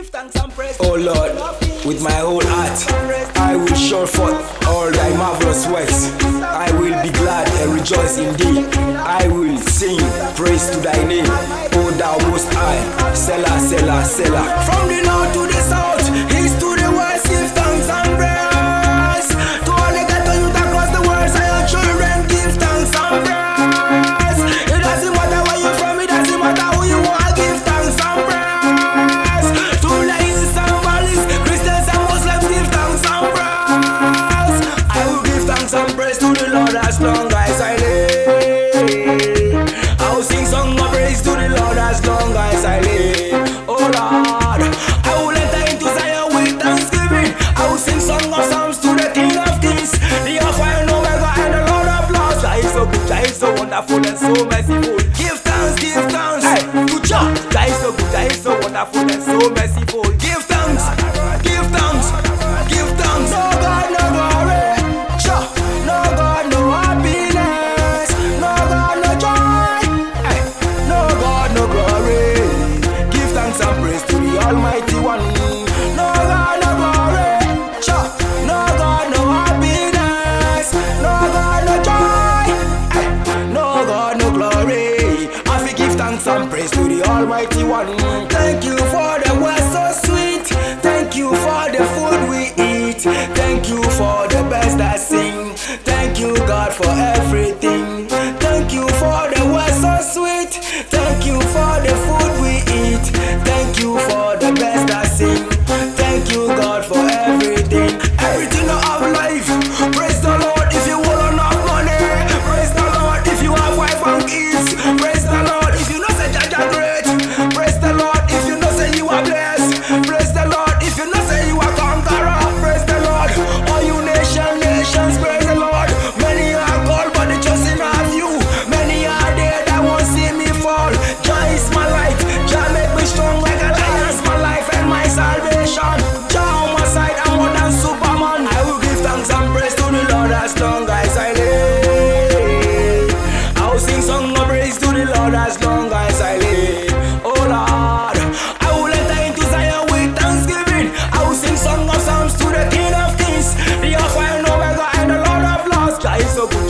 Give thanks and praise. Oh Lord, with my whole heart, I will show forth all thy marvelous works. I will be glad and rejoice in thee. I will sing praise to thy name, O thou most high. Selah, Selah, Selah. From the north to the south, east to praise to the Lord as long as I live. I will sing song of praise to the Lord as long as I live. Oh Lord, I will enter into Zion with thanksgiving. I will sing song of psalms to the King of Kings, the Alpha and Omega and the Lord of Lords. Jah is so good, Jah is so wonderful and so merciful. Give thanks, give thanks hey, to Jah. Jah is so good, Jah is so wonderful and so merciful. Praise to the Almighty One. No God, no glory. Jah, no God, no happiness. No God, no joy. No God, no glory. I fi give thanks and praise to the Almighty One. Thank you for the word so sweet. Thank you for the food we eat. Thank you for the best I sing. Thank you, God, for everything.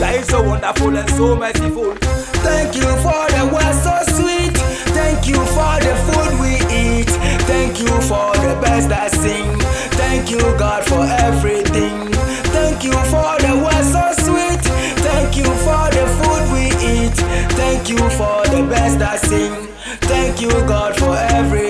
Child so wonderful and so merciful. Thank you for the world so sweet. Thank you for the food we eat. Thank you for the best I sing. Thank you God for everything. Thank you for the so sweet. Thank you for the food we eat. Thank you for the best I sing. Thank you God for everything.